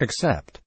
Accept.